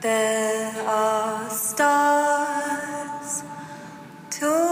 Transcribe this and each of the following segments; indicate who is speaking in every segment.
Speaker 1: There are stars too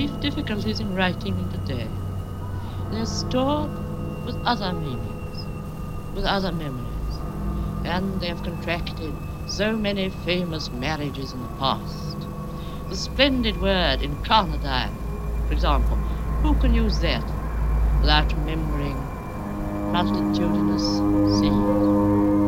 Speaker 2: chief difficulties in writing in the day. They're stored with other meanings, with other memories, and they have contracted so many famous marriages in the past. The splendid word incarnadine, for example, who can use that without remembering multitudinous seas?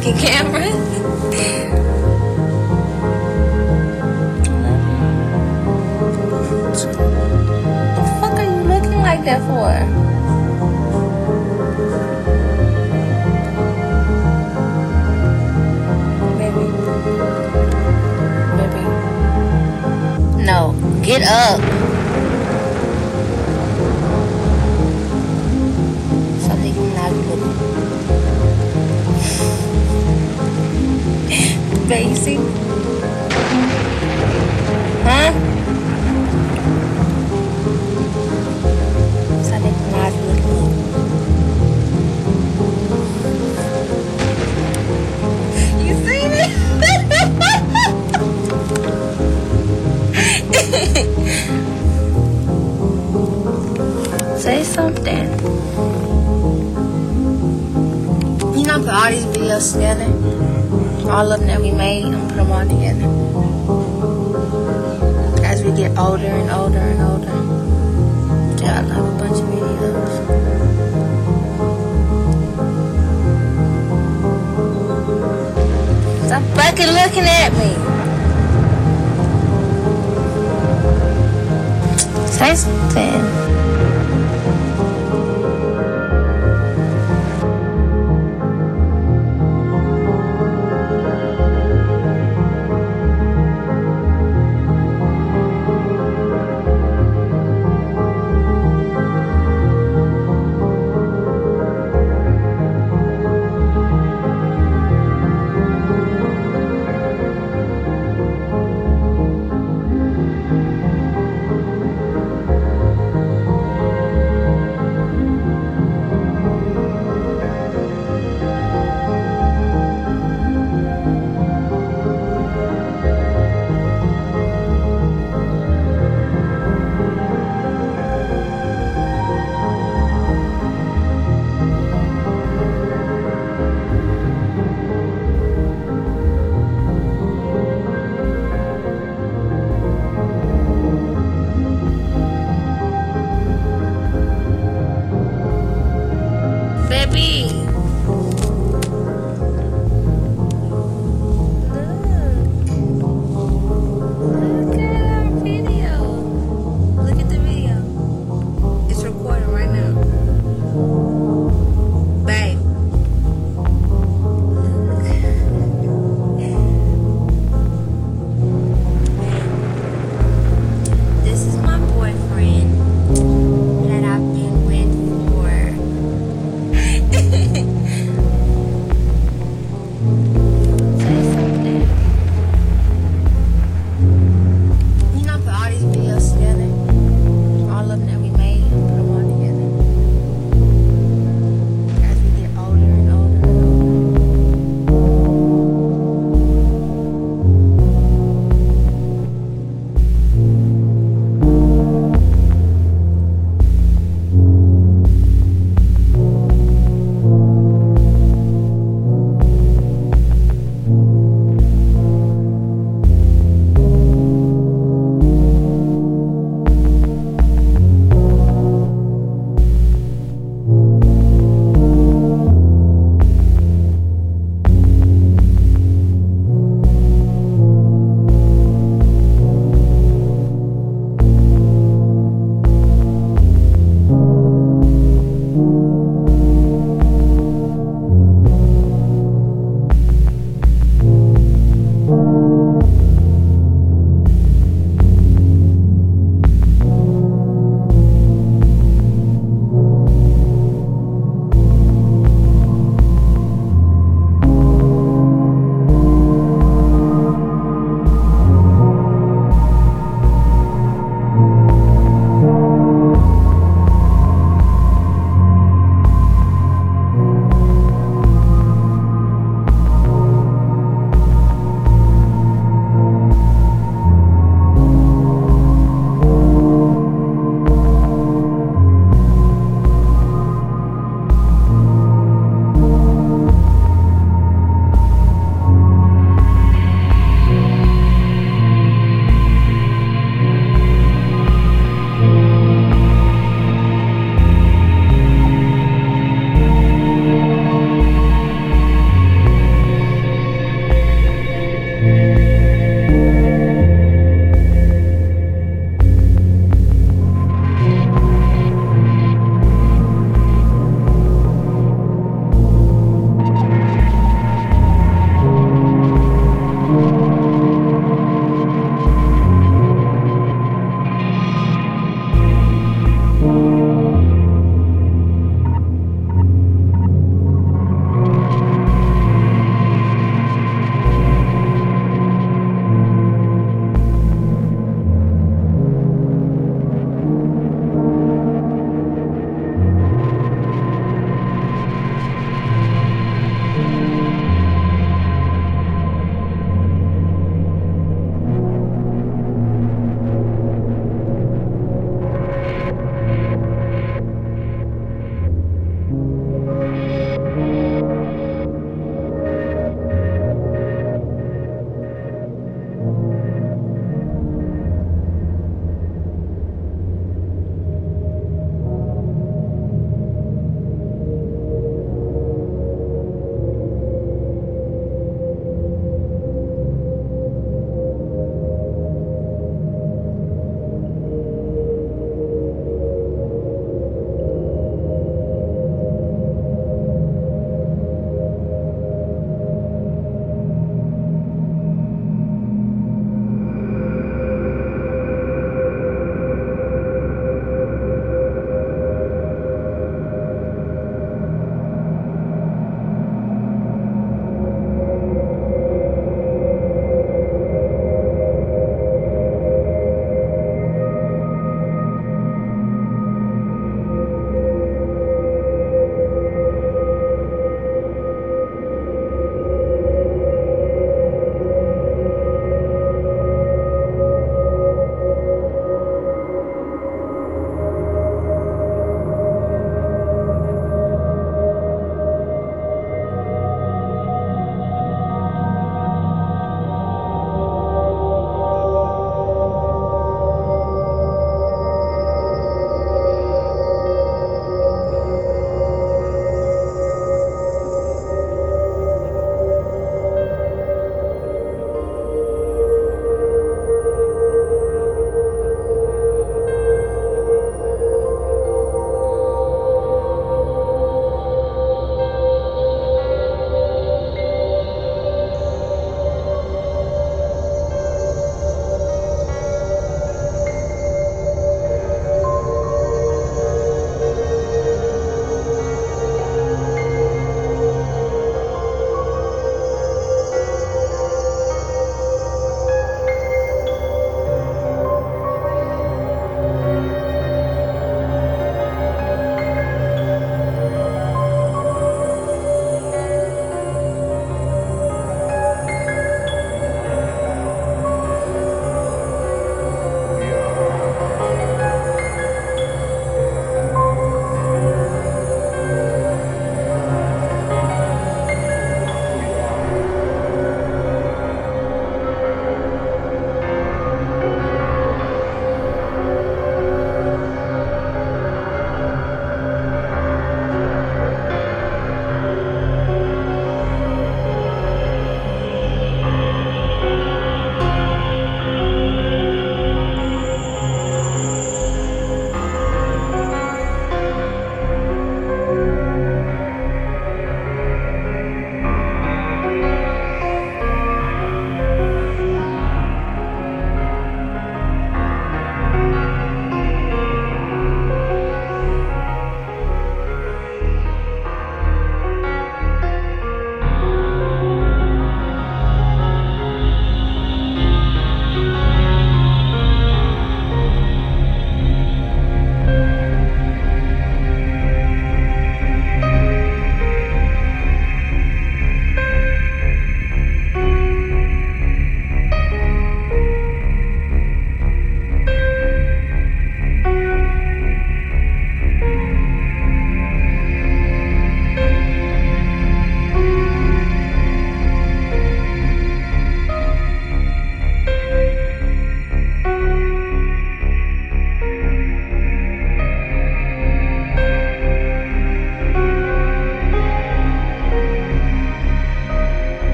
Speaker 3: lucky, Cameron. the fuck are you looking like that for? Maybe. Maybe. No, get up. fucking looking at me. Say something.